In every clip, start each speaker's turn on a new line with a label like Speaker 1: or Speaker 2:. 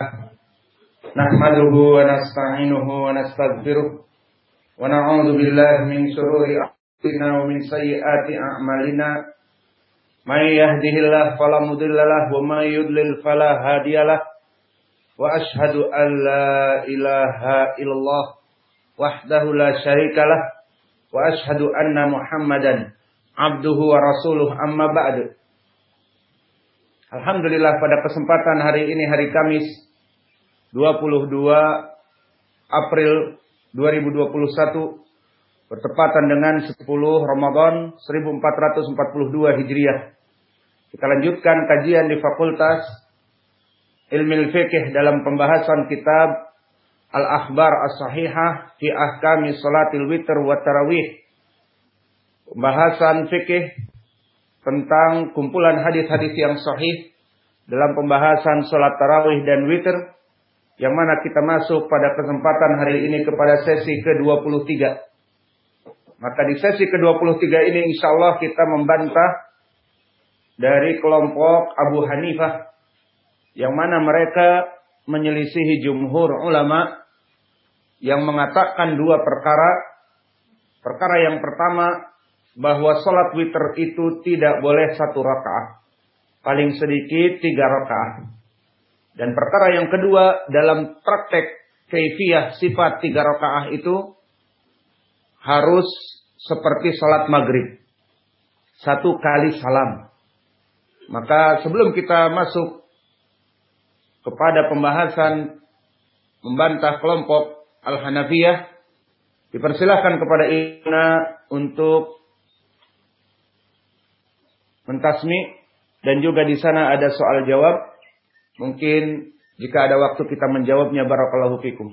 Speaker 1: نحمده ونستعينه ونستغفره ونعوذ بالله من شرور أنفسنا ومن سيئات أعمالنا من يهده الله فلا مضل له ومن يضلل فلا هادي له وأشهد أن لا إله إلا الله وحده لا شريك له وأشهد أن محمدا عبده ورسوله أما بعد Alhamdulillah pada kesempatan hari ini hari Kamis 22 April 2021 bertepatan dengan 10 Ramadan 1442 Hijriah. Kita lanjutkan kajian di Fakultas Ilmu Fiqh dalam pembahasan kitab Al-Akhbar As-Sahihah fi Ahkami Salatil Witr wa Tarawih. Pembahasan fikih tentang kumpulan hadis-hadis yang sahih dalam pembahasan salat tarawih dan witir yang mana kita masuk pada kesempatan hari ini kepada sesi ke-23. Maka di sesi ke-23 ini insya Allah kita membantah dari kelompok Abu Hanifah yang mana mereka menyelisihi jumhur ulama yang mengatakan dua perkara. Perkara yang pertama bahwa sholat witir itu tidak boleh satu rakaat. Paling sedikit tiga rakaat. Dan perkara yang kedua dalam praktek keifiyah sifat tiga rakaat itu harus seperti sholat maghrib. Satu kali salam. Maka sebelum kita masuk kepada pembahasan membantah kelompok Al-Hanafiyah, dipersilahkan kepada Ina untuk mentasmi dan juga di sana ada soal jawab. Mungkin jika ada waktu kita menjawabnya barakallahu fikum.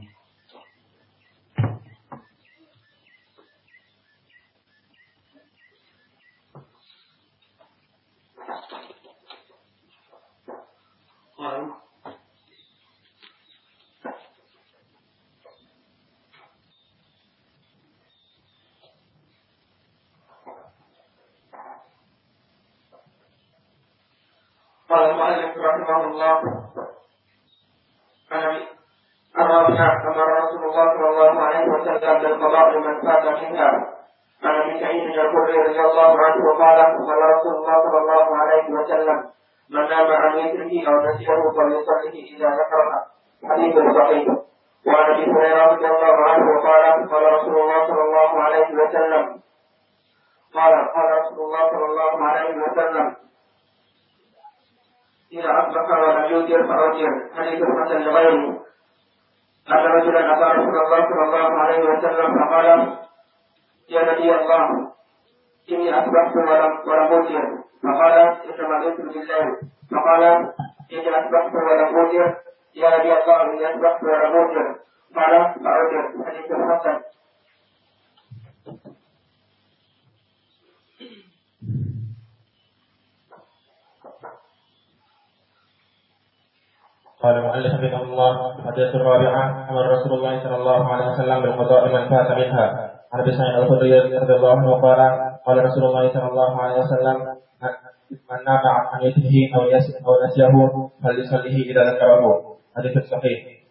Speaker 2: عنه وقال قال رسول الله صلى الله عليه وسلم من نام عن وتره أو نسيه فليصلي إذا ذكرها حديث صحيح وعن أبي هريرة رضي الله عنه وقال قال رسول الله صلى الله عليه وسلم قال قال رسول الله صلى الله عليه وسلم إذا أصبح ولم يوتر فأوتر حديث حسن لغيره. أن رجلا أتى رسول الله صلى الله عليه وسلم فقال يا نبي الله إني أصبحت ولم ولم أوتر فقال إنما أوتر بالله فقال إني أصبحت ولم أوتر يا نبي الله إني أصبحت ولم أوتر قال فأوتر حديث حسن
Speaker 3: قال المؤلف رحمه الله حديث الرابعة أمر رسول الله صلى الله عليه وسلم بالقضاء من فات منها عن أبي سعيد الخدري رضي الله عنه قال Qala Rasulullah sallallahu alaihi wasallam man nafa an yatihi aw yasih aw nasyahu fal yusallihi ila al-karamu. Hadis sahih.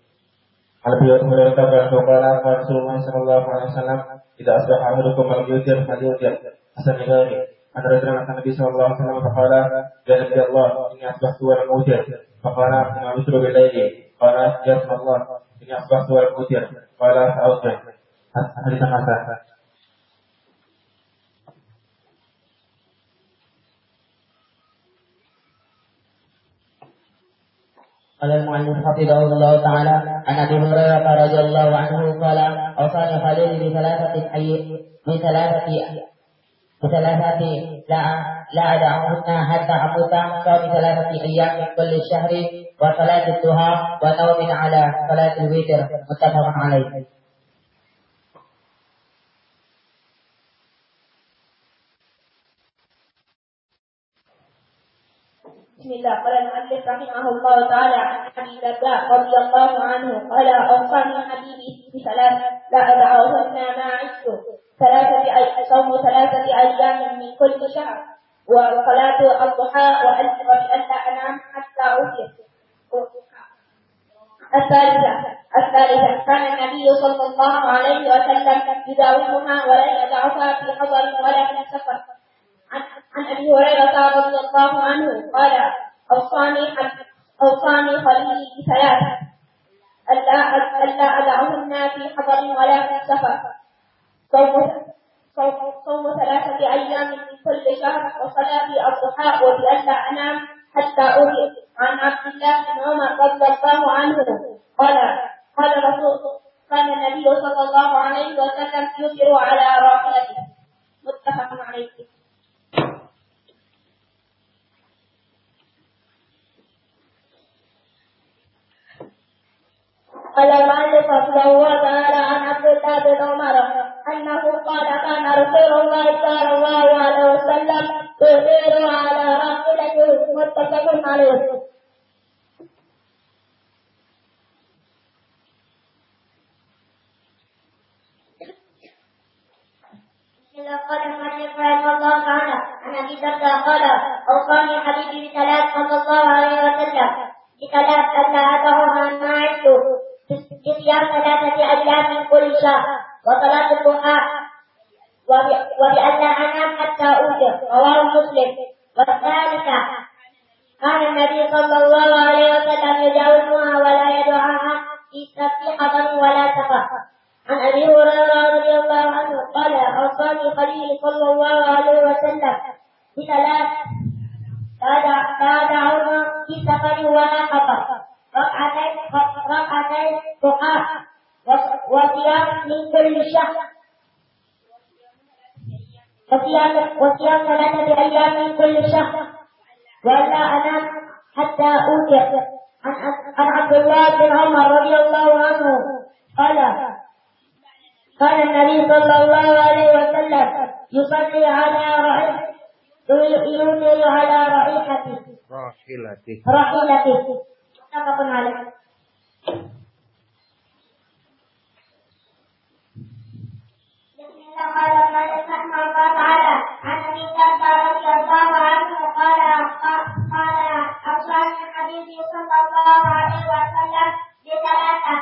Speaker 3: Abu Hurairah kepada Rasulullah sallallahu alaihi wasallam, "Idza asbaha ahadukum al-yutir falyutir." Hasan Ghari. Ada Nabi sallallahu alaihi wasallam berkata, ya Allah, ini asbahtu al-mutir." Faqala, "Ana usru bi laili." Ya Rasulullah, ini asbahtu al-mutir." Qala, "A'udzu." Hadis Hasan قال
Speaker 4: المؤلف حفظه الله تعالى عن أبي هريرة رضي الله عنه قال أوصاني خليلي بثلاثة حي ثلاثة بثلاثة لا لا أدعهن حتى أموت صوم ثلاثة أيام من كل شهر وصلاة الضحى ونوم على صلاة الوتر متفق عليه.
Speaker 5: بسم الله. قال المؤلف رحمه الله تعالى عن أبي الدرداء رضي الله عنه قال أوصاني حبيبي بثلاث لا أدعوهن ما عشت. ثلاثة أي صوم ثلاثة أيام من كل شهر. وصلاة الضحى وأن وبأن لا أنام حتى أوتر الثالثة الثالثة كان النبي صلى الله عليه وسلم يداومها ولا يدعها في حضر ولا في سفر عن, أبي هريرة رضي الله عنه قال أوصاني أوصاني خليلي بثلاث ألا ألا أدعهن في حضر ولا في سفر. صوم ثلاثة أيام من كل شهر وصلاة الضحى وبألا أنام حتى أوتي عن عبد الله بن عمر رضي الله عنه. قال قال رسول كان النبي صلى الله عليه وسلم يؤثر على راحلته. متفق عليه. المؤلف رحمه الله تعالى عن عبد الله بن عمر أنه قال كان رسول الله صلى الله عليه وسلم يؤثر على راحلته متفق عليه. قال المؤلف رحمه الله تعالى عن أبي الدرداء قال أوصاني حبيبي بثلاث صلى الله عليه وسلم بثلاث ألا أدعوها ما عشت بصيام ثلاثة أيام من كل شهر وصلاة الضحى وبألا أنام حتى أوتر رواه مسلم. والثالثة كان النبي صلى الله عليه وسلم يجاوزها ولا يدعاها في حضر ولا سفر. عن أبي هريرة رضي الله عنه قال أوصاني خليل صلى الله عليه وسلم بثلاث لا في سفر ولا خطر ركعتين ركعتين ضحى وصيام من كل شهر. وصيام وصيام ثلاثة أيام من كل شهر. ولا أنام حتى أوتر عن عبد الله بن عمر رضي الله عنه قال كان النبي صلى الله عليه وسلم يصلي على رأي يوتر على رائحته
Speaker 1: راحلته
Speaker 5: راحلته متفق عليه بسم الله قال الملك رحمه الله تعالى عن ابي الدرداء رضي الله عنه قال قال اوصاني حبيبي صلى الله عليه وسلم بثلاثه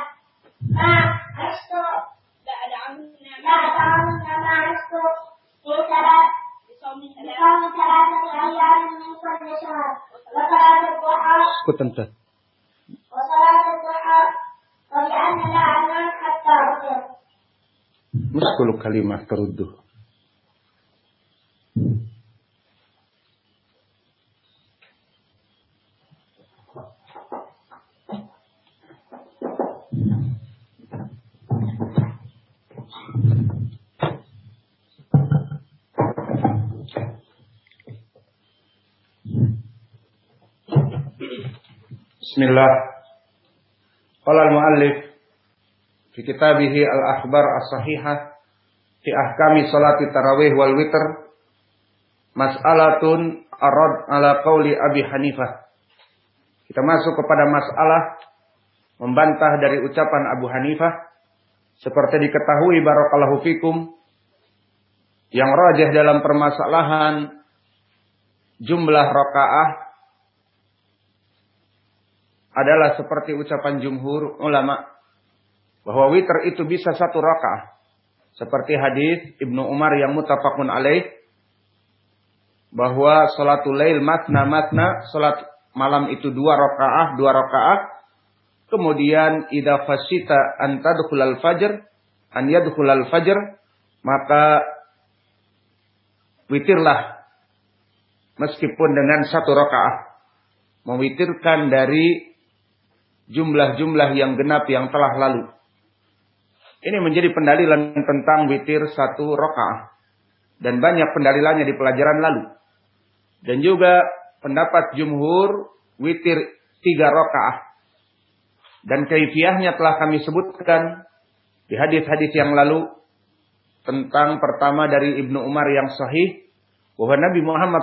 Speaker 5: ما عشت لا أدعهن ما عشت في ثلاث بصوم ثلاثة أيام من كل شهر وصلاة الضحى
Speaker 1: Ikut tante.
Speaker 5: وصلاة الضحى وبأن
Speaker 1: Qala al-muallif fi kitabihi al-akhbar as-sahihah fi ahkami salati tarawih wal witr mas'alatun arad ala qauli Abi Hanifah. Kita masuk kepada masalah membantah dari ucapan Abu Hanifah seperti diketahui barakallahu fikum yang rajah dalam permasalahan jumlah rakaah adalah seperti ucapan jumhur ulama bahwa witir itu bisa satu rakaah. Seperti hadis Ibnu Umar yang mutafakun alaih bahwa salatul lail matna matna salat malam itu dua rakaah dua rakaah. Kemudian idza fasita an tadkhulal fajr an yadkhulal fajr maka witirlah. Meskipun dengan satu rakaah. Mewitirkan dari jumlah-jumlah yang genap yang telah lalu. Ini menjadi pendalilan tentang witir satu rakaah. Dan banyak pendalilannya di pelajaran lalu. Dan juga pendapat jumhur witir tiga rakaah. Dan kaifiahnya telah kami sebutkan di hadis-hadis yang lalu tentang pertama dari Ibnu Umar yang sahih bahwa Nabi Muhammad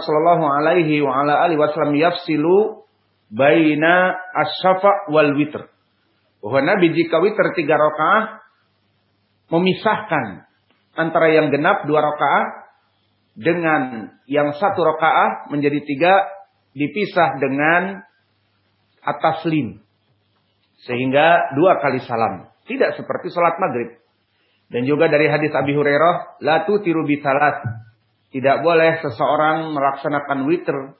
Speaker 1: wasallam yafsilu baina asyafa wal witr. Bahwa Nabi jika witr tiga rakaah memisahkan antara yang genap dua rakaah dengan yang satu rakaah menjadi tiga dipisah dengan atas lim. Sehingga dua kali salam. Tidak seperti sholat maghrib. Dan juga dari hadis Abi Hurairah, la tutiru bisalat. Tidak boleh seseorang melaksanakan witr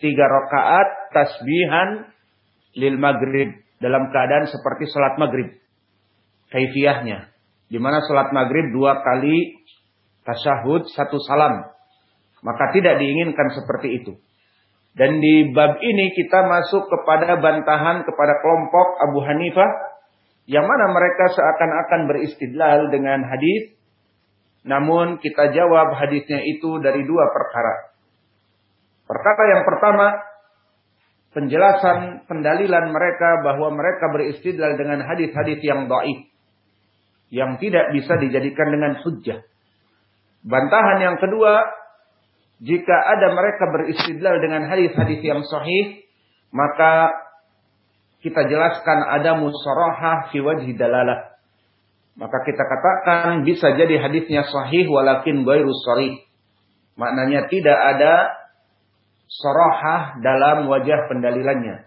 Speaker 1: tiga rakaat tasbihan lil maghrib dalam keadaan seperti sholat maghrib. Kaifiyahnya. Di mana sholat maghrib dua kali tasyahud satu salam. Maka tidak diinginkan seperti itu. Dan di bab ini kita masuk kepada bantahan kepada kelompok Abu Hanifah yang mana mereka seakan-akan beristidlal dengan hadis, namun kita jawab hadisnya itu dari dua perkara. Perkara yang pertama, penjelasan pendalilan mereka bahwa mereka beristidlal dengan hadis-hadis yang dhaif, yang tidak bisa dijadikan dengan hujjah. Bantahan yang kedua, jika ada mereka beristidlal dengan hadis-hadis yang sahih, maka kita jelaskan ada musarahah fi wajhi dalalah. Maka kita katakan bisa jadi hadisnya sahih walakin ghairu sharih. Maknanya tidak ada sarahah dalam wajah pendalilannya.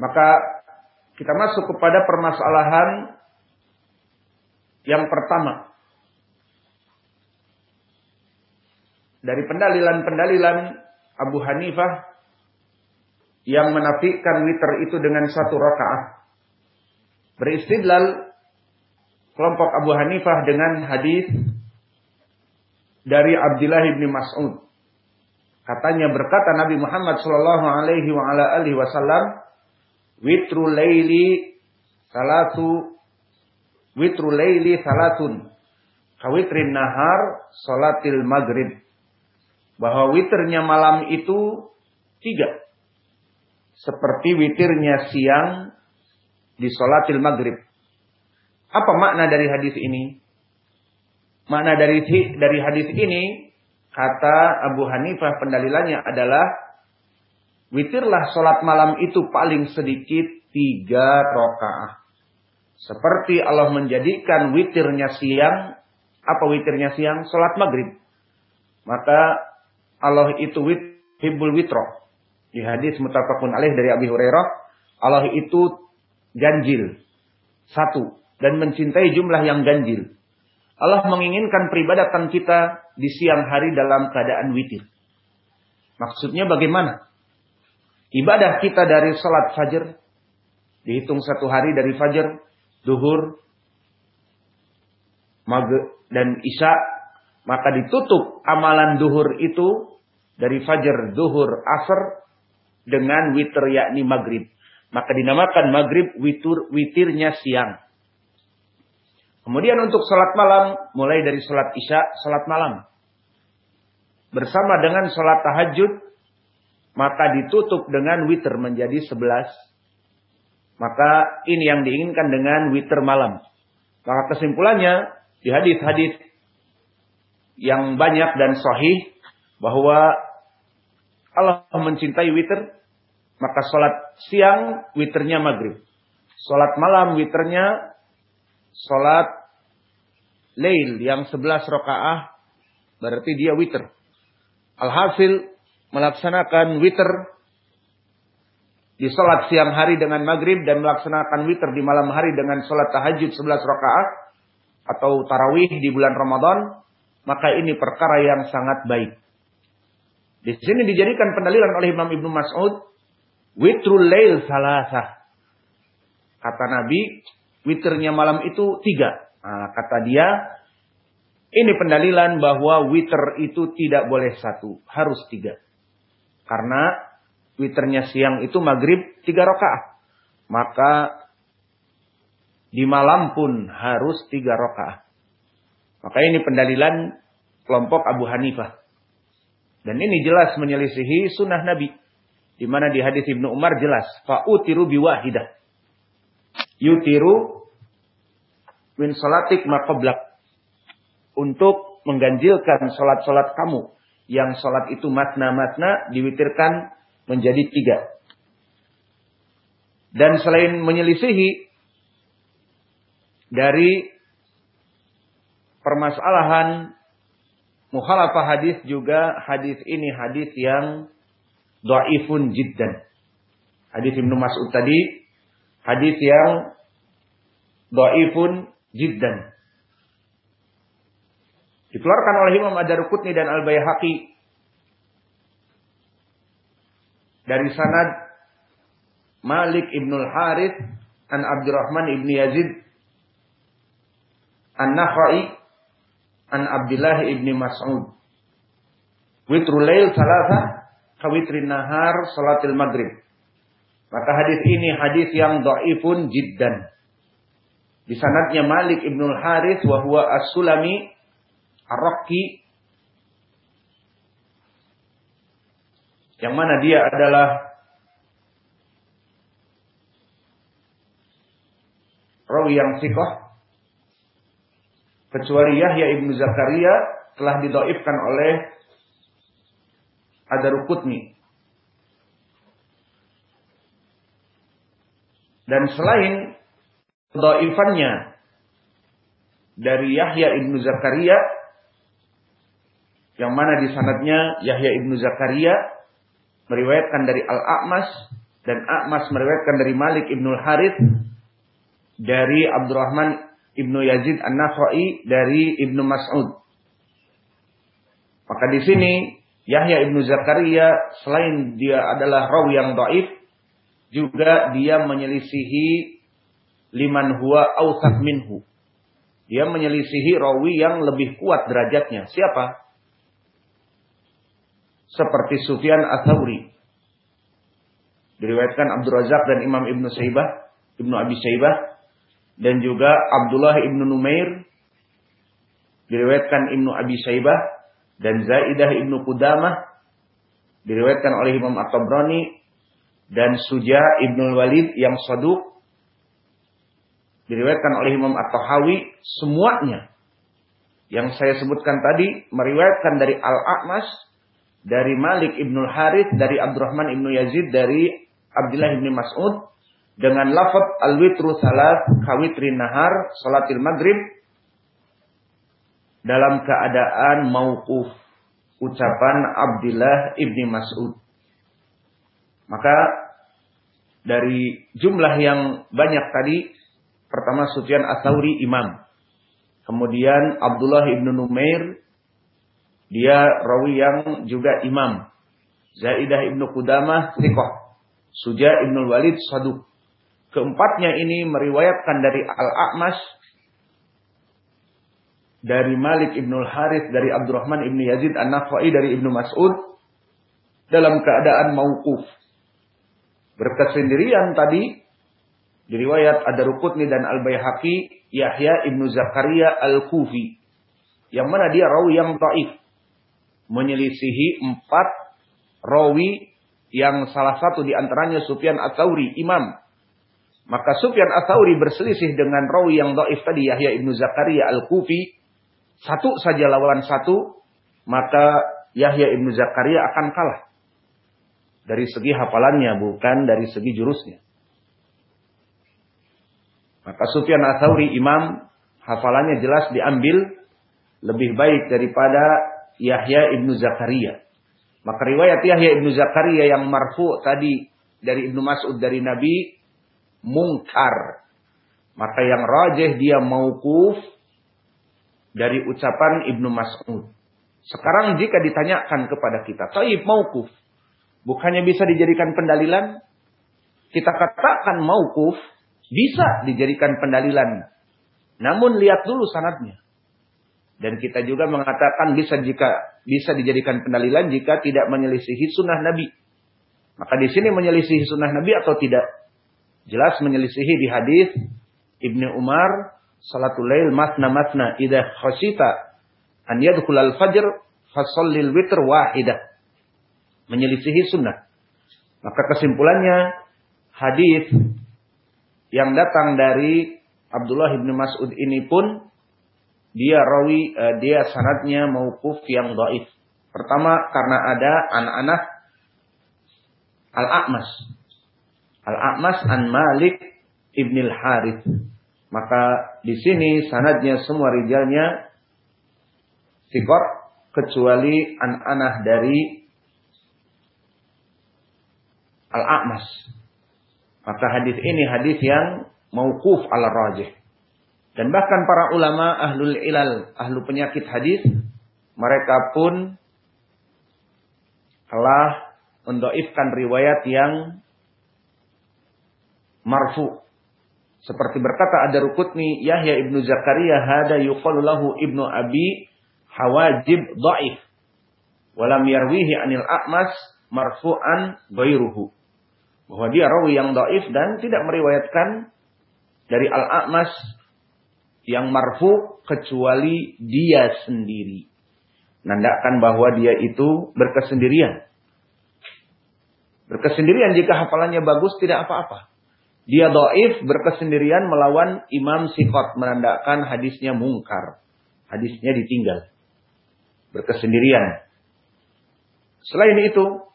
Speaker 1: Maka kita masuk kepada permasalahan yang pertama. Dari pendalilan-pendalilan Abu Hanifah yang menafikan witir itu dengan satu rakaat. Beristidlal kelompok Abu Hanifah dengan hadis dari Abdullah bin Mas'ud. Katanya berkata Nabi Muhammad sallallahu alaihi wa ala alihi wasallam, "Witru laili salatu witru laili salatun kawitrin nahar salatil maghrib." Bahwa witirnya malam itu tiga seperti witirnya siang di sholatil maghrib. Apa makna dari hadis ini? Makna dari dari hadis ini kata Abu Hanifah pendalilannya adalah witirlah sholat malam itu paling sedikit tiga rokaah. Seperti Allah menjadikan witirnya siang, apa witirnya siang? Sholat maghrib. Maka Allah itu wit, hibul witro. Di hadis mutafakun alaih dari Abi Hurairah, Allah itu ganjil. Satu. Dan mencintai jumlah yang ganjil. Allah menginginkan peribadatan kita di siang hari dalam keadaan witir. Maksudnya bagaimana? Ibadah kita dari salat fajar, dihitung satu hari dari fajar, duhur, maghrib dan isya, maka ditutup amalan duhur itu dari fajar, duhur, asar dengan witir yakni maghrib. Maka dinamakan maghrib witir witirnya siang. Kemudian untuk sholat malam, mulai dari sholat isya, sholat malam. Bersama dengan sholat tahajud, maka ditutup dengan witir menjadi sebelas. Maka ini yang diinginkan dengan witir malam. Maka kesimpulannya, di hadis-hadis yang banyak dan sahih, bahwa Allah mencintai witir maka sholat siang witirnya maghrib. Sholat malam witirnya sholat lail yang sebelas rakaah berarti dia witir. Alhasil melaksanakan witir di sholat siang hari dengan maghrib dan melaksanakan witir di malam hari dengan sholat tahajud sebelas rakaah atau tarawih di bulan Ramadan, maka ini perkara yang sangat baik. Di sini dijadikan pendalilan oleh Imam Ibnu Mas'ud Witrul lail salasah. Kata Nabi, witirnya malam itu tiga. Nah, kata dia, ini pendalilan bahwa witir itu tidak boleh satu, harus tiga. Karena witirnya siang itu maghrib tiga rakaat. Maka di malam pun harus tiga rakaat. Maka ini pendalilan kelompok Abu Hanifah. Dan ini jelas menyelisihi sunnah Nabi. Di mana di hadis Ibnu Umar jelas, fa'utiru biwahidah. Yutiru min salatik maqablak. Untuk mengganjilkan salat-salat kamu yang salat itu matna-matna diwitirkan menjadi tiga. Dan selain menyelisihi dari permasalahan muhalafah hadis juga hadis ini hadis yang Da'ifun jiddan. Hadis Ibnu Mas'ud tadi hadis yang dhaifun jiddan. Dikeluarkan oleh Imam Ad-Darqutni dan Al-Baihaqi. Dari sanad Malik Ibnul Harith an Abdurrahman Ibn Yazid An-Nakhai an Abdullah Ibn Mas'ud. Witrul lail salasa kawitrin nahar salatil maghrib. Maka hadis ini hadis yang dhaifun jiddan di sanadnya Malik Ibnul Harith wa huwa As-Sulami Ar-Raqi. Yang mana dia adalah rawi yang sikoh kecuali Yahya Ibnu Zakaria telah didoifkan oleh Adarukutni dan selain dhaifannya dari Yahya ibnu Zakaria yang mana di sanadnya Yahya ibnu Zakaria meriwayatkan dari Al-A'mas dan A'mas meriwayatkan dari Malik ibnu Harith dari Abdurrahman ibnu Yazid An-Nakhai dari ibnu Mas'ud. Maka di sini Yahya ibnu Zakaria selain dia adalah rawi yang dhaif juga dia menyelisihi liman huwa awsat minhu. Dia menyelisihi rawi yang lebih kuat derajatnya. Siapa? Seperti Sufyan Ats-Tsauri. Diriwayatkan Abdul Razak dan Imam Ibnu Saibah, Ibnu Abi Saibah dan juga Abdullah Ibnu Numair diriwayatkan Ibnu Abi Saibah dan Zaidah Ibnu Qudamah diriwayatkan oleh Imam At-Tabrani dan Suja Ibnu Walid yang saduk diriwayatkan oleh Imam At-Tahawi semuanya yang saya sebutkan tadi meriwayatkan dari Al-A'mas dari Malik Ibnu Harith dari Abdurrahman Ibnu Yazid dari Abdullah Ibnu Mas'ud dengan lafaz al-witru salat kawitri nahar salatil maghrib dalam keadaan mauquf ucapan Abdullah Ibnu Mas'ud. Maka dari jumlah yang banyak tadi Pertama Sufyan Ats-Tsauri imam. Kemudian Abdullah ibnu Numair dia rawi yang juga imam. Zaidah ibnu Qudamah thiqah. Suja ibnu Walid saduk. Keempatnya ini meriwayatkan dari Al-A'mas dari Malik ibnu Harith dari Abdurrahman ibnu Yazid An-Nafai dari Ibnu Mas'ud dalam keadaan mauquf. Berkesendirian tadi di riwayat ada Rukutni dan Al-Baihaqi Yahya ibnu Zakaria Al-Kufi. Yang mana dia rawi yang taif. Menyelisihi empat rawi yang salah satu di antaranya Sufyan Ats-Tsauri, imam. Maka Sufyan Ats-Tsauri berselisih dengan rawi yang taif tadi Yahya ibnu Zakaria Al-Kufi. Satu saja lawan satu, maka Yahya ibnu Zakaria akan kalah. Dari segi hafalannya, bukan dari segi jurusnya. Maka Sufyan Atsauri imam hafalannya jelas diambil lebih baik daripada Yahya ibnu Zakaria. Maka riwayat Yahya ibnu Zakaria yang marfu tadi dari Ibnu Mas'ud dari Nabi mungkar. Maka yang rajih dia mauquf dari ucapan Ibnu Mas'ud. Sekarang jika ditanyakan kepada kita, taib mauquf, bukannya bisa dijadikan pendalilan? Kita katakan mauquf bisa dijadikan pendalilan. Namun lihat dulu sanatnya. Dan kita juga mengatakan bisa jika bisa dijadikan pendalilan jika tidak menyelisihi sunnah Nabi. Maka di sini menyelisihi sunnah Nabi atau tidak? Jelas menyelisihi di hadis Ibnu Umar salatul lail matna matna idza khasita an yadkhul al fajr fasallil witr wahidah. Menyelisihi sunnah. Maka kesimpulannya hadis yang datang dari Abdullah bin Mas'ud ini pun dia rawi uh, dia sanadnya maukuf yang dhaif. Pertama karena ada anak-anak Al-A'mas. Al-A'mas an Malik ibn al-Harith. Maka di sini sanadnya semua rijalnya sikor kecuali anak-anak dari Al-A'mas. Maka hadis ini hadis yang mauquf ala rajih. Dan bahkan para ulama ahlul ilal, ahlu penyakit hadis, mereka pun telah mendoifkan riwayat yang marfu. Seperti berkata ada rukutni Yahya ibnu Zakaria hada yuqalu lahu ibnu Abi Hawajib dhaif. Walam yarwihi anil A'mas marfu'an ghairuhu. Bahwa dia rawi yang dhaif dan tidak meriwayatkan dari Al-A'mas yang marfu kecuali dia sendiri. Nandakan bahwa dia itu berkesendirian. Berkesendirian jika hafalannya bagus tidak apa-apa. Dia doif berkesendirian melawan imam sikot menandakan hadisnya mungkar. Hadisnya ditinggal. Berkesendirian. Selain itu,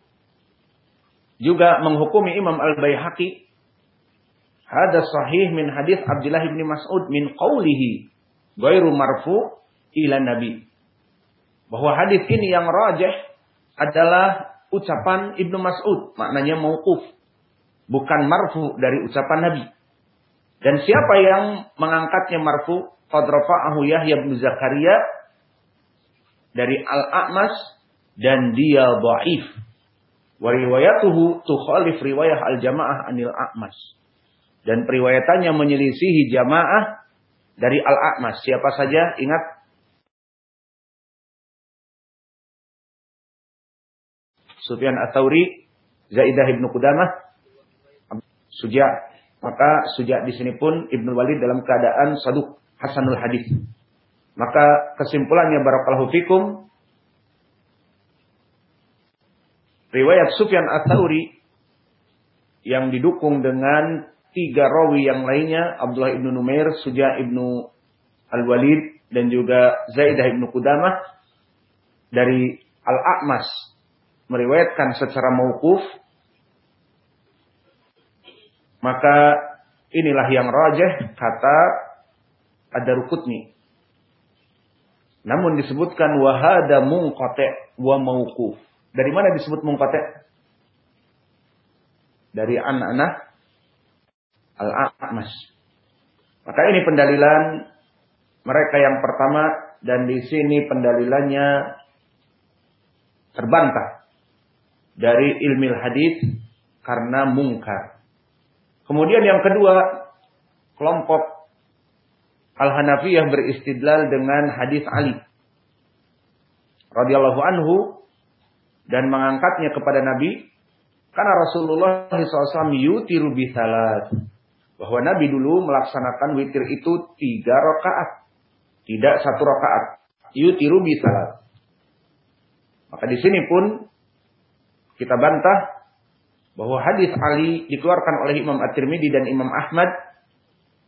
Speaker 1: juga menghukumi Imam Al-Bayhaqi Hada sahih min hadis Abdullah bin Mas'ud min qawlihi ghairu marfu ila nabi. Bahwa hadis ini yang rajih adalah ucapan Ibnu Mas'ud, maknanya mauquf, bukan marfu dari ucapan Nabi. Dan siapa yang mengangkatnya marfu? Qad rafa'ahu Yahya bin Zakaria dari Al-A'mas dan dia dhaif. Wa riwayatuhu tukhalif riwayah al-jamaah anil A'mas. Dan periwayatannya menyelisihi jamaah dari Al-A'mas. Siapa saja ingat? Sufyan At-Tauri, Zaidah Ibnu Qudamah, Suja. Maka Suja di sini pun Ibnu Walid dalam keadaan saduk Hasanul Hadis. Maka kesimpulannya barakallahu fikum riwayat Sufyan At-Tauri yang didukung dengan tiga rawi yang lainnya Abdullah ibnu Numair, Suja ibnu Al-Walid dan juga Zaidah ibnu Qudamah dari Al-A'mas meriwayatkan secara mauquf. Maka inilah yang rajih kata ada rukutni namun disebutkan wahada munqati wa mauquf dari mana disebut munqati dari anak-anak Al-A'mas. Maka ini pendalilan mereka yang pertama dan di sini pendalilannya terbantah dari ilmu hadis karena mungkar. Kemudian yang kedua, kelompok Al-Hanafiyah beristidlal dengan hadis Ali radhiyallahu anhu dan mengangkatnya kepada Nabi karena Rasulullah SAW yutiru bisalat bahwa Nabi dulu melaksanakan witir itu tiga rakaat, tidak satu rakaat. Yutiru bisalat. Maka di sini pun kita bantah bahwa hadis Ali dikeluarkan oleh Imam At-Tirmidzi dan Imam Ahmad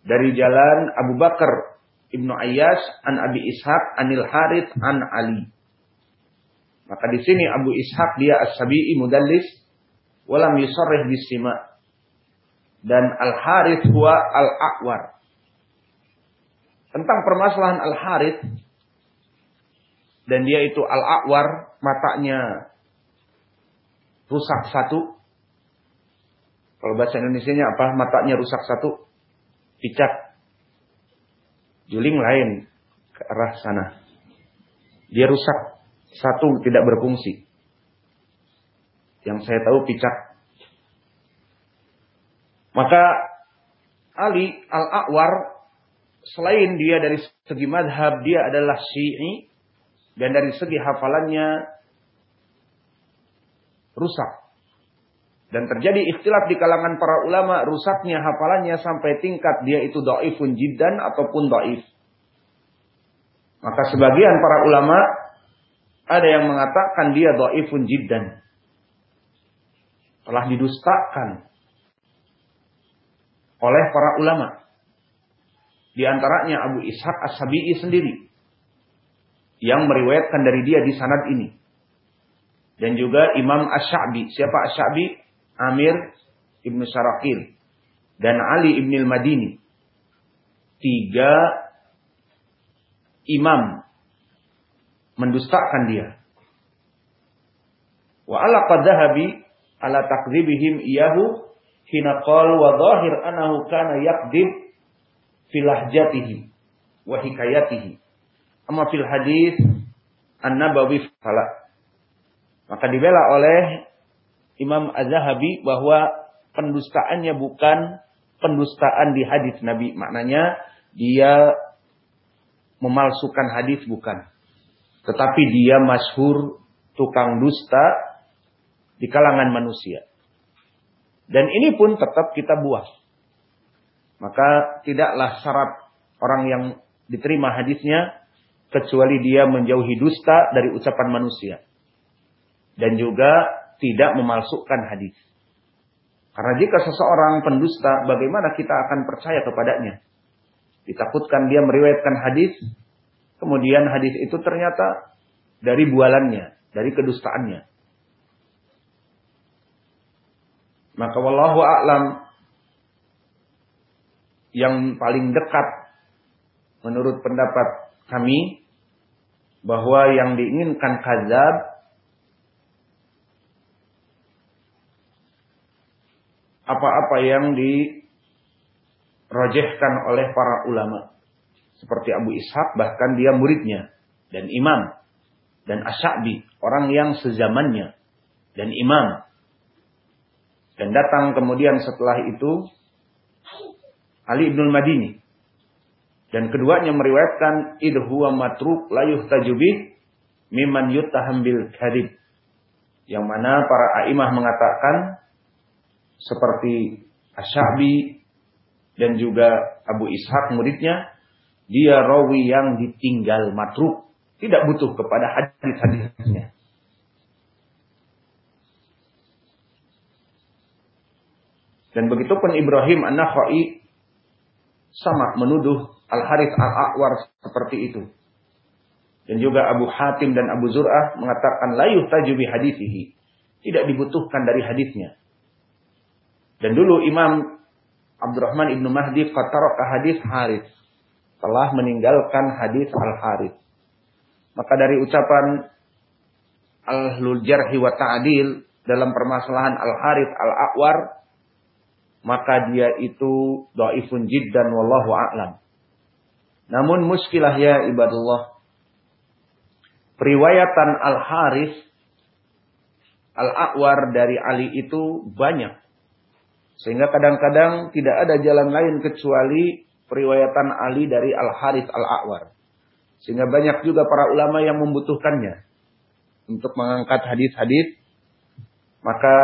Speaker 1: dari jalan Abu Bakar Ibnu Ayyas an Abi Ishaq anil Harith an Ali. Maka di sini Abu Ishaq dia as-sabi'i mudallis walam yusarrih bisima dan Al-Harith huwa Al-A'war. Tentang permasalahan Al-Harith dan dia itu Al-A'war, matanya rusak satu. Kalau bahasa Indonesia apa? Matanya rusak satu. Picat. Juling lain ke arah sana. Dia rusak. Satu tidak berfungsi. Yang saya tahu picat maka Ali Al-A'war selain dia dari segi madhab dia adalah syi'i dan dari segi hafalannya rusak. Dan terjadi ikhtilaf di kalangan para ulama rusaknya hafalannya sampai tingkat dia itu da'ifun jiddan ataupun da'if. Maka sebagian para ulama ada yang mengatakan dia da'ifun jiddan. Telah didustakan oleh para ulama. Di antaranya Abu Ishaq As-Sabi'i sendiri yang meriwayatkan dari dia di sanad ini. Dan juga Imam Ash-Sha'bi. Siapa Ash-Sha'bi? Amir Ibn Sarakil. Dan Ali Ibn Al-Madini. Tiga imam mendustakan dia. Wa ala qadhahabi ala takdzibihim iyahu hina qal wa dhahir anahu kana yaqdim fil lahjatihi wa hikayatihi. Amma fil hadis An-Nabawi fala. Maka dibela oleh Imam Az-Zahabi bahwa pendustaannya bukan pendustaan di hadis Nabi. Maknanya dia memalsukan hadis bukan. Tetapi dia masyhur tukang dusta di kalangan manusia. Dan ini pun tetap kita buat. Maka tidaklah syarat orang yang diterima hadisnya kecuali dia menjauhi dusta dari ucapan manusia. Dan juga tidak memalsukan hadis. Karena jika seseorang pendusta, bagaimana kita akan percaya kepadanya? Ditakutkan dia meriwayatkan hadis, kemudian hadis itu ternyata dari bualannya, dari kedustaannya. Maka wallahu a'lam yang paling dekat menurut pendapat kami bahwa yang diinginkan kazab apa-apa yang dirojehkan oleh para ulama seperti Abu Ishaq bahkan dia muridnya. Dan imam. Dan Asyabi orang yang sezamannya. Dan imam. Dan datang kemudian setelah itu Ali ibn Madini. Dan keduanya meriwayatkan idhuwa matruk layuh tajubih miman yuttaham bil kadib yang mana para aimah mengatakan seperti Asyabi dan juga Abu Ishaq muridnya dia rawi yang ditinggal matruk tidak butuh kepada hadis-hadisnya. Dan begitu pun Ibrahim An-Nakhai sama menuduh Al-Harith Al-A'war seperti itu. Dan juga Abu Hatim dan Abu Zur'ah mengatakan la yuhtaju bi hadithihi. Tidak dibutuhkan dari hadisnya. Dan dulu Imam Abdurrahman Ibnu Mahdi qataraka hadis Harith. Telah meninggalkan hadis Al-Harith. Maka dari ucapan Al-Lul Jarhi wa Ta'adil dalam permasalahan Al-Harith Al-A'war maka dia itu dhaifun jiddan wallahu a'lam. Namun muskilah ya ibadullah. Periwayatan Al-Harith Al-A'war dari Ali itu banyak. Sehingga kadang-kadang tidak ada jalan lain kecuali periwayatan Ali dari Al-Harith Al-A'war. Sehingga banyak juga para ulama yang membutuhkannya. Untuk mengangkat hadis-hadis. Maka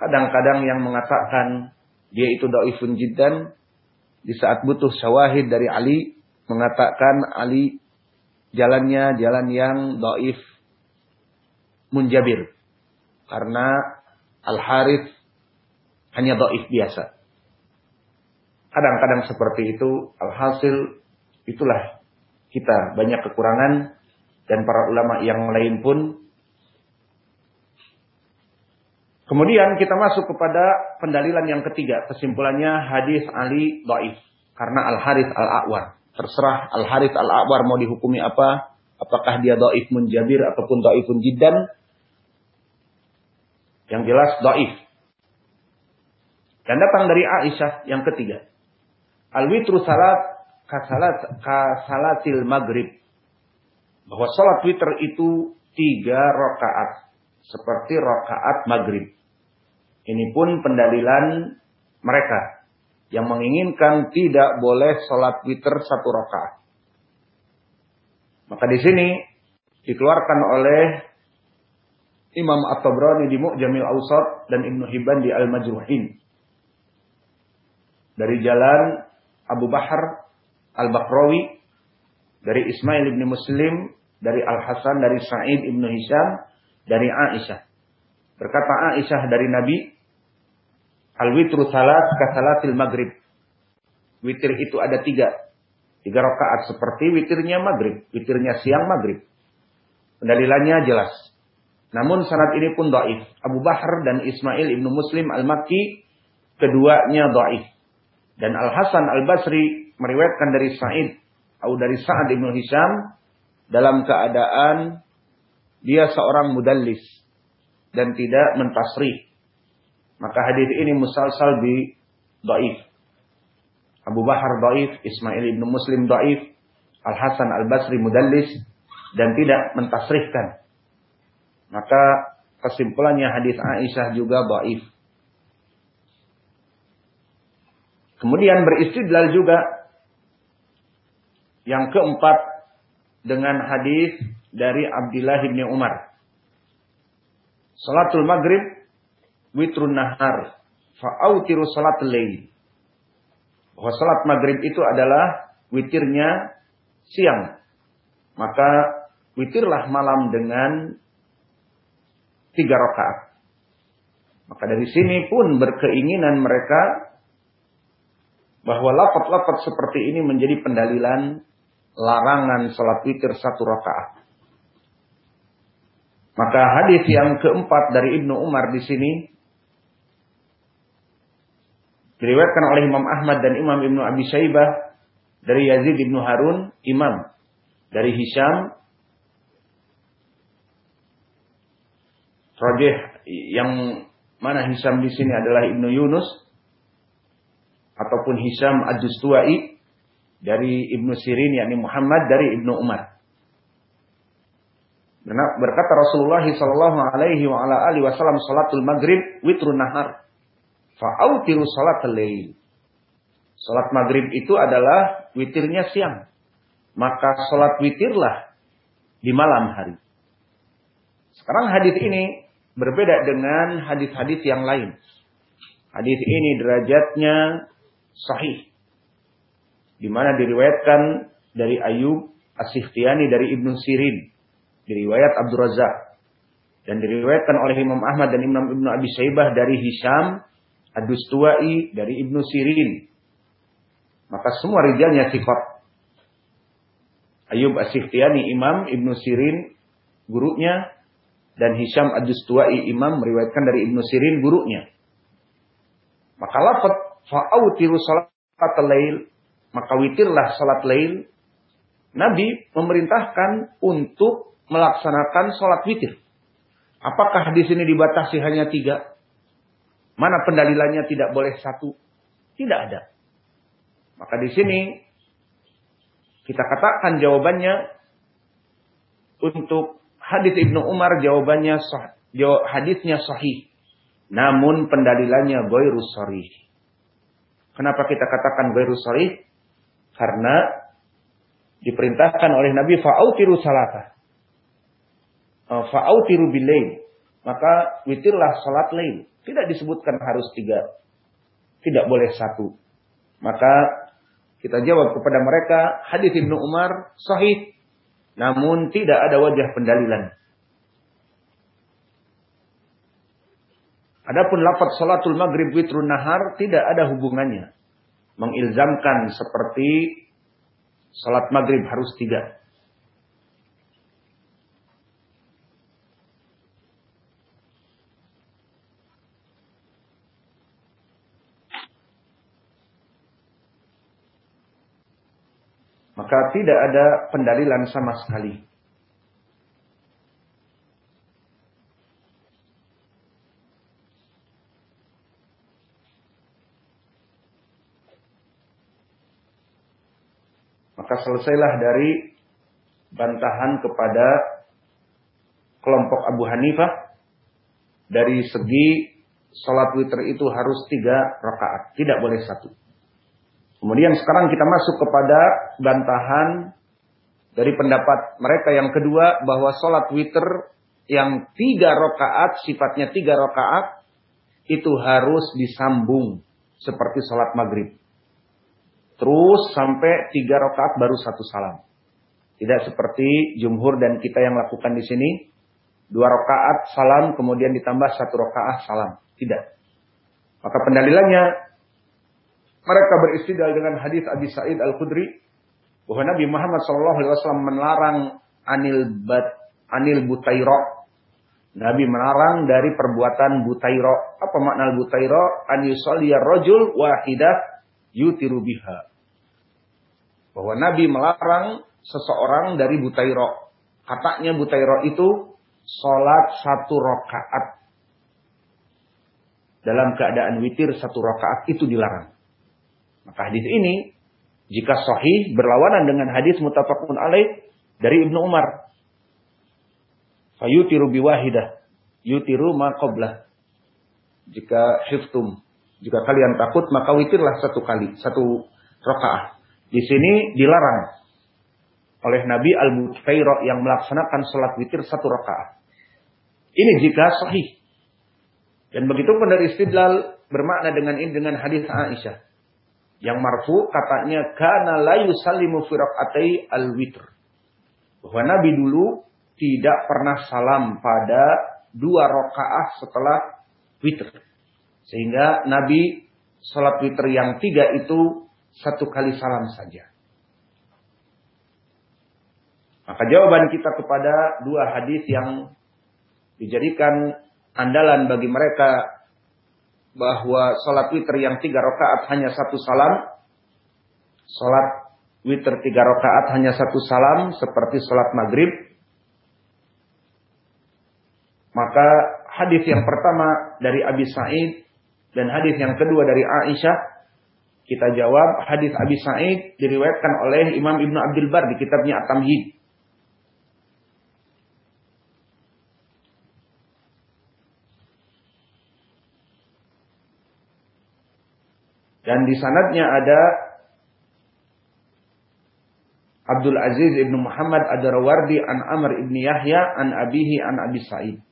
Speaker 1: kadang-kadang yang mengatakan dia itu da'ifun jiddan. Di saat butuh syawahid dari Ali. Mengatakan Ali jalannya jalan yang da'if munjabir. Karena Al-Harith hanya da'if biasa. Kadang-kadang seperti itu. Alhasil itulah kita banyak kekurangan dan para ulama yang lain pun. Kemudian kita masuk kepada pendalilan yang ketiga. Kesimpulannya hadis Ali dhaif karena Al Harith Al A'war. Terserah Al Harith Al A'war mau dihukumi apa? Apakah dia dhaif munjabir ataupun dhaifun jiddan? Yang jelas dhaif. Dan datang dari Aisyah yang ketiga. Al-witru salat kasalat kasalatil maghrib. Bahwa sholat witir itu tiga rakaat. Seperti rakaat maghrib. Ini pun pendalilan mereka. Yang menginginkan tidak boleh sholat witir satu rakaat. Maka di sini dikeluarkan oleh Imam At-Tabrani di Mu'jamil Awsat dan Ibnu Hibban di Al-Majruhin. Dari jalan Abu Bahar Al-Bakrawi dari Ismail ibn Muslim, dari Al-Hasan, dari Sa'id ibn Hisham, dari Aisyah. Berkata Aisyah dari Nabi, Al-witru salat kasalatil maghrib. Witir itu ada tiga. Tiga rakaat seperti witirnya maghrib. Witirnya siang maghrib. Pendalilannya jelas. Namun sanad ini pun do'if. Abu Bakar dan Ismail ibnu Muslim al-Makki keduanya do'if. Dan Al-Hasan al-Basri meriwayatkan dari Sa'id atau dari Sa'ad bin Hisham dalam keadaan dia seorang mudallis dan tidak mentasrih. Maka hadis ini musalsal di dhaif. Abu Bakar dhaif, Ismail ibnu Muslim dhaif, Al Hasan Al Basri mudallis dan tidak mentasrihkan. Maka kesimpulannya hadis Aisyah juga dhaif. Kemudian beristidlal juga yang keempat dengan hadis dari Abdullah bin Umar. Salatul Maghrib witrun nahar fa'autiru salat lail. Bahwa salat maghrib itu adalah witirnya siang. Maka witirlah malam dengan tiga rakaat. Maka dari sini pun berkeinginan mereka bahwa lapat-lapat seperti ini menjadi pendalilan larangan salat witir satu rakaat. Maka hadis yang keempat dari Ibnu Umar di sini Diriwayatkan oleh Imam Ahmad dan Imam Ibnu Abi Syaibah dari Yazid Ibnu Harun, imam dari Hisham Rajih yang mana Hisham di sini adalah Ibnu Yunus ataupun Hisham Ad-Dustuai dari Ibnu Sirin yakni Muhammad dari Ibnu Umar. Berkata Rasulullah sallallahu alaihi wa ala alihi wasallam salatul maghrib witrun nahar. Fa'autiru salat lail. Salat maghrib itu adalah witirnya siang. Maka salat witirlah di malam hari. Sekarang hadis ini berbeda dengan hadis-hadis yang lain. Hadis ini derajatnya sahih. Di mana diriwayatkan dari Ayub As-Sikhtiyani dari Ibnu Sirin. Diriwayat Abdul Razak. Dan diriwayatkan oleh Imam Ahmad dan Imam Ibnu Abi Syaibah dari Hisham Ad-Dustuai dari Ibnu Sirin. Maka semua rijalnya sifat. Ayub As-Sikhtiyani imam, Ibnu Sirin gurunya dan Hisham Ad-Dustuai imam meriwayatkan dari Ibnu Sirin gurunya. Maka lafaz fa'autiru salat lail, maka witirlah salat lail. Nabi memerintahkan untuk melaksanakan salat witir. Apakah di sini dibatasi hanya tiga? Mana pendalilannya tidak boleh satu? Tidak ada. Maka di sini kita katakan jawabannya untuk hadis Ibnu Umar jawabannya sah, hadisnya sahih. Namun pendalilannya goirus sharih. Kenapa kita katakan goirus sharih? Karena diperintahkan oleh Nabi fa'autiru salata. Fa'autiru bilail. Maka witirlah salat lain. Tidak disebutkan harus tiga. Tidak boleh satu. Maka kita jawab kepada mereka, hadis Ibnu Umar sahih. Namun tidak ada wajah pendalilan. Adapun lafaz salatul maghrib witrun nahar tidak ada hubungannya. Mengilzamkan seperti salat maghrib harus tiga. Maka tidak ada pendalilan sama sekali. Selesailah dari bantahan kepada kelompok Abu Hanifah dari segi sholat witir itu harus tiga rakaat, tidak boleh satu. Kemudian sekarang kita masuk kepada bantahan dari pendapat mereka yang kedua bahwa sholat witir yang tiga rakaat sifatnya tiga rakaat itu harus disambung seperti sholat maghrib. Terus sampai tiga rakaat baru satu salam. Tidak seperti jumhur dan kita yang lakukan di sini. Dua rakaat salam kemudian ditambah satu rakaat salam. Tidak. Maka pendalilannya mereka beristidlal dengan hadis Abi Sa'id Al-Khudri bahwa Nabi Muhammad SAW melarang anil bat anil butairo. Nabi melarang dari perbuatan butairo. Apa makna butairo? An yusalliya rajul wahidah yutiru biha. Bahwa Nabi melarang seseorang dari butairo. Katanya butairo itu sholat satu rakaat. dalam keadaan witir satu rakaat itu dilarang. Maka hadis ini jika sahih berlawanan dengan hadis mutafakun alaih dari Ibnu Umar. Fayutiru biwahidah. Yutiru ma. Jika hiftum. Jika kalian takut maka witirlah satu kali. Satu rakaat. Di sini dilarang oleh Nabi Al-Bukhairah yang melaksanakan sholat witir satu rakaat. Ini jika sahih. Dan begitu pun dari istidlal bermakna dengan ini dengan hadis Aisyah. Yang marfu katanya kana la yusallimu fi al-witr. Bahwa Nabi dulu tidak pernah salam pada dua rakaat setelah witr. Sehingga Nabi salat witr yang tiga itu satu kali salam saja. Maka jawaban kita kepada dua hadis yang dijadikan andalan bagi mereka bahwa sholat witir yang tiga rakaat hanya satu salam, sholat witir tiga rakaat hanya satu salam seperti sholat maghrib. Maka hadis yang pertama dari Abi Sa'id dan hadis yang kedua dari Aisyah kita jawab hadis Abi Sa'id diriwayatkan oleh Imam Ibnu Abdul Bar di kitabnya At-Tamhid. Dan di sanadnya ada Abdul Aziz ibnu Muhammad Ad-Darawardi an Amr ibn Yahya an Abihi an Abi Sa'id.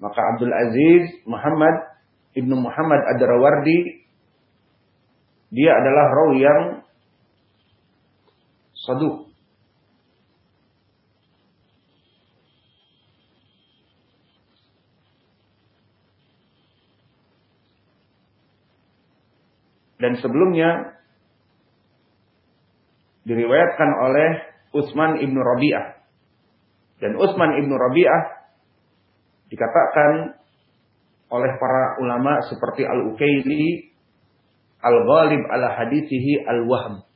Speaker 1: Maka Abdul Aziz Muhammad ibnu Muhammad Ad-Darawardi dia adalah rawi yang saduk dan sebelumnya diriwayatkan oleh Utsman ibnu Rabi'ah. Dan Utsman ibnu Rabi'ah dikatakan oleh para ulama seperti Al-Ukaili Al-Ghalib ala hadithihi al-wahm.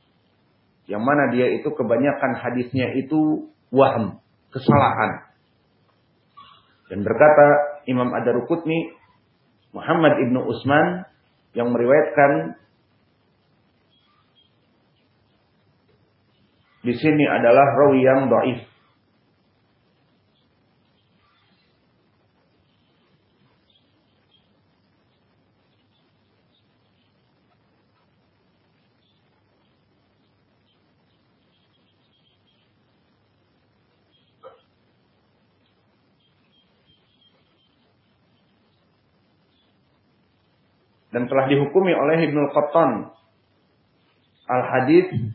Speaker 1: Yang mana dia itu kebanyakan hadisnya itu wahm, kesalahan. Dan berkata Imam Ad-Darukutni Muhammad ibnu Utsman yang meriwayatkan di sini adalah rawi yang dhaif. Dan telah dihukumi oleh Ibnu Qattan al-hadis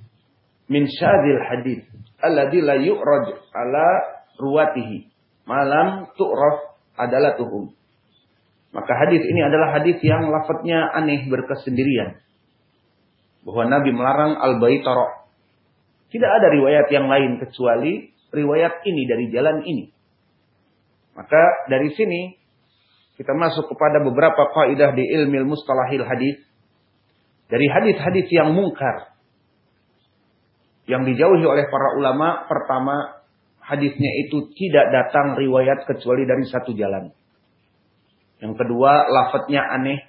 Speaker 1: min syadil hadis alladhi la yu'raj ala ruwatihi malam tu'raf adalah tuhum. Maka hadis ini adalah hadis yang lafadznya aneh berkesendirian. Bahwa Nabi melarang al-baitara. Tidak ada riwayat yang lain kecuali riwayat ini dari jalan ini. Maka dari sini kita masuk kepada beberapa kaidah di ilmu mustalahil hadis. Dari hadis-hadis yang mungkar yang dijauhi oleh para ulama pertama hadisnya itu tidak datang riwayat kecuali dari satu jalan. Yang kedua lafadznya aneh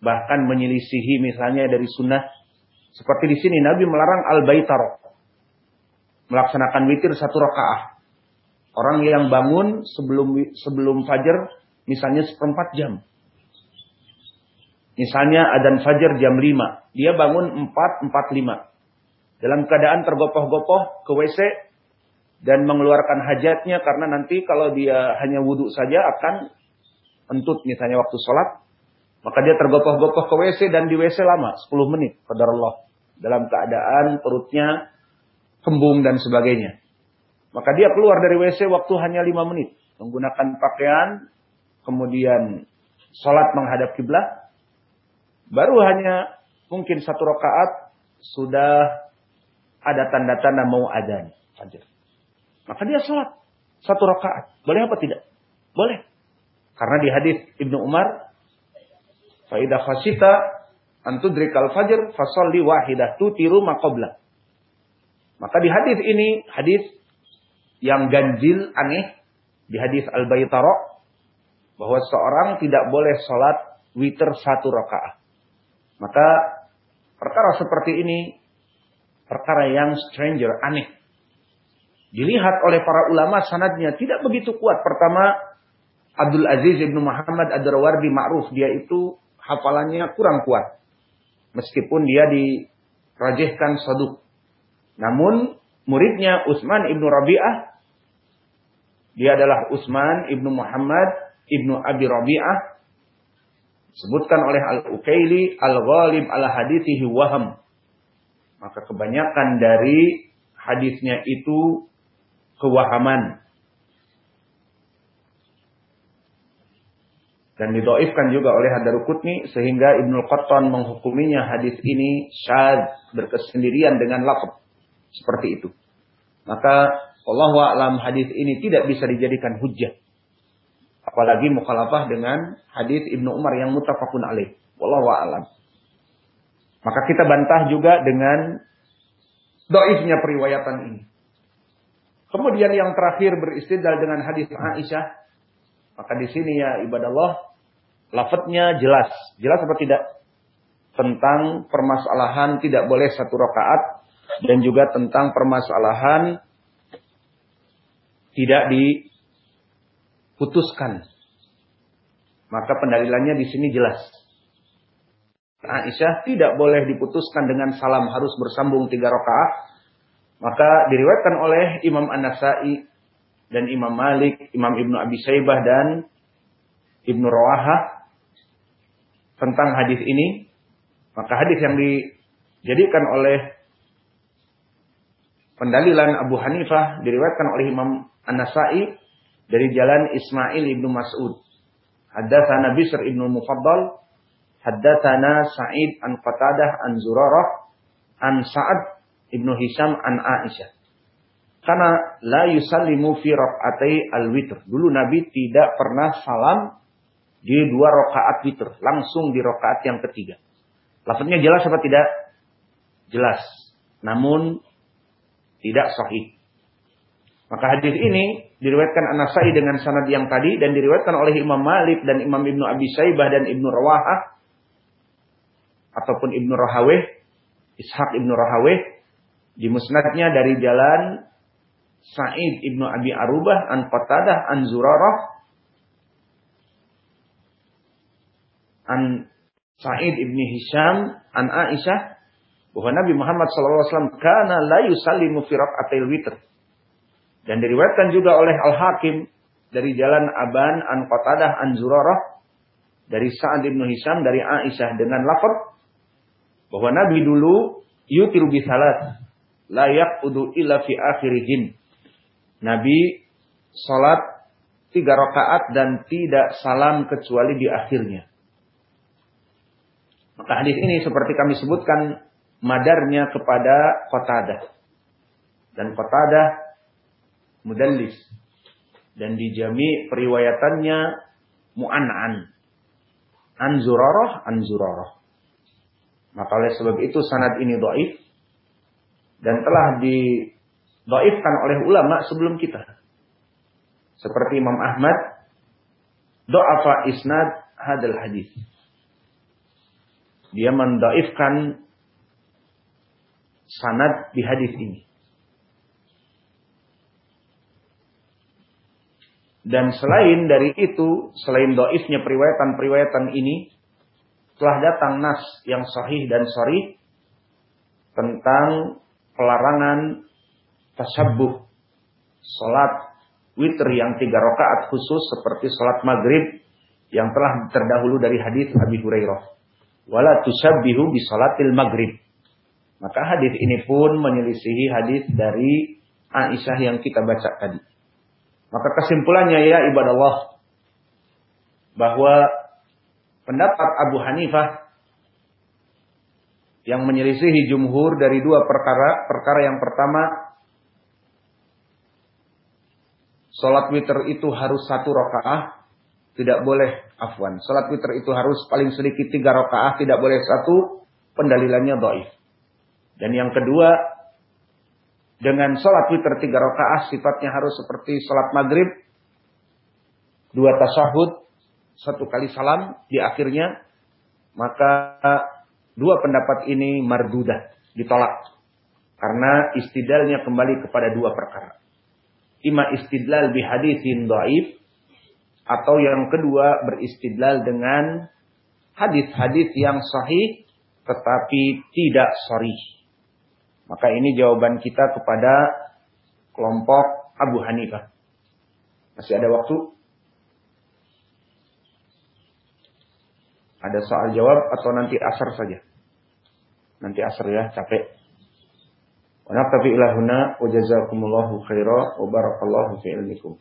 Speaker 1: bahkan menyelisihi misalnya dari sunnah seperti di sini Nabi melarang al-baitar melaksanakan witir satu rakaah. Orang yang bangun sebelum sebelum fajar misalnya seperempat jam. Misalnya adan fajar jam 5. Dia bangun 4, 4, 5 dalam keadaan tergopoh-gopoh ke WC dan mengeluarkan hajatnya karena nanti kalau dia hanya wudhu saja akan entut misalnya waktu sholat maka dia tergopoh-gopoh ke WC dan di WC lama 10 menit pada Allah dalam keadaan perutnya kembung dan sebagainya maka dia keluar dari WC waktu hanya 5 menit menggunakan pakaian kemudian sholat menghadap kiblat baru hanya mungkin satu rakaat sudah ada tanda-tanda mau adzan fajar. Maka dia sholat satu rakaat. Boleh apa tidak? Boleh. Karena di hadis Ibnu Umar, faida khasita antudrikal fajar fasolli wahidah tiru makobla. Maka di hadis ini hadis yang ganjil aneh di hadis Al-Baitara bahwa seorang tidak boleh sholat witir satu rakaat. Maka perkara seperti ini perkara yang stranger, aneh. Dilihat oleh para ulama sanadnya tidak begitu kuat. Pertama, Abdul Aziz ibnu Muhammad Ad-Rawardi Ma'ruf. Dia itu hafalannya kurang kuat. Meskipun dia dirajihkan saduk. Namun muridnya Utsman ibnu Rabi'ah. Dia adalah Utsman ibnu Muhammad Ibnu Abi Rabi'ah sebutkan oleh Al-Ukaili Al-Ghalib ala hadithihi waham. Maka kebanyakan dari hadisnya itu kewahaman. Dan didoifkan juga oleh Hadarukutni sehingga Ibnu Qattan menghukuminya hadis ini syad berkesendirian dengan lafaz seperti itu. Maka Allah alam hadis ini tidak bisa dijadikan hujjah. Apalagi mukhalafah dengan hadis Ibnu Umar yang mutafakun alaih. Wallahu a'lam. Maka kita bantah juga dengan doifnya periwayatan ini. Kemudian yang terakhir beristidlal dengan hadis Aisyah. Maka di sini ya ibadah Allah, lafadznya jelas. Jelas apa tidak? Tentang permasalahan tidak boleh satu rakaat dan juga tentang permasalahan tidak di putuskan. Maka pendalilannya di sini jelas. Aisyah tidak boleh diputuskan dengan salam harus bersambung tiga rakaat. Maka diriwayatkan oleh Imam An-Nasai dan Imam Malik, Imam Ibnu Abi Saibah dan Ibnu Rawaha tentang hadis ini. Maka hadis yang dijadikan oleh pendalilan Abu Hanifah diriwayatkan oleh Imam An-Nasai dari jalan Ismail ibnu Mas'ud. Haddatsana Bisr ibnu Mufaddal, haddatsana Sa'id an Qatadah an Zurarah an Sa'ad ibnu Hisam an Aisyah. Karena la yusallimu fi rak'atai al-witr. Dulu Nabi tidak pernah salam di dua rakaat witr, langsung di rakaat yang ketiga. Lafaznya jelas apa tidak? Jelas. Namun tidak sahih. Maka hadis ini diriwayatkan An-Nasai dengan sanad yang tadi dan diriwayatkan oleh Imam Malik dan Imam Ibnu Abi Saibah dan Ibnu Rawahah ataupun Ibnu Rahaweh, Ishaq Ibnu Rahaweh di musnadnya dari jalan Sa'id Ibnu Abi Arubah an Qatadah an Zurarah an Sa'id Ibnu Hisham an Aisyah bahwa Nabi Muhammad SAW kana la yusallimu fi rak'atil witr dan diriwayatkan juga oleh Al-Hakim dari jalan Aban an Qatadah an Zurarah dari Sa'ad bin Hisham dari Aisyah dengan lafaz bahwa Nabi dulu yutiru bi salat la yaqudu illa fi akhirihin. Nabi salat tiga rakaat dan tidak salam kecuali di akhirnya. Maka hadis ini seperti kami sebutkan madarnya kepada Qatadah. Dan Qatadah mudallis. Dan dijami periwayatannya mu'an'an an zurarah an zurarah. Maka oleh sebab itu sanad ini doif dan telah didoifkan oleh ulama sebelum kita. Seperti Imam Ahmad do'afa isnad hadal hadis. Dia mendoifkan sanad di hadis ini Dan selain dari itu, selain doifnya periwayatan-periwayatan ini, telah datang nas yang sahih dan sorry tentang pelarangan tasabuh salat witr yang tiga rakaat khusus seperti salat maghrib yang telah terdahulu dari hadis Abi Hurairah. Wala tusabbihu bi salatil maghrib. Maka hadis ini pun menyelisihi hadis dari Aisyah yang kita baca tadi. Maka kesimpulannya ya ibadah Allah bahwa pendapat Abu Hanifah yang menyelisihi jumhur dari dua perkara. Perkara yang pertama, sholat witir itu harus satu rakaah, tidak boleh afwan. Sholat witir itu harus paling sedikit tiga rakaah, tidak boleh satu. Pendalilannya doif. Dan yang kedua, dengan sholat witir tiga rakaat sifatnya harus seperti sholat maghrib dua tasahud satu kali salam di akhirnya, maka dua pendapat ini mardudah, ditolak. Karena istidlalnya kembali kepada dua perkara. Ima istidlal bihadithin do'if, atau yang kedua beristidlal dengan hadis-hadis yang sahih tetapi tidak sorry. Maka ini jawaban kita kepada kelompok Abu Hanifah. Masih ada waktu? Ada soal jawab atau nanti asar saja? Nanti asar ya, capek. Wa naktafi ilahuna wa jazakumullahu khaira wa barakallahu fi ilmikum.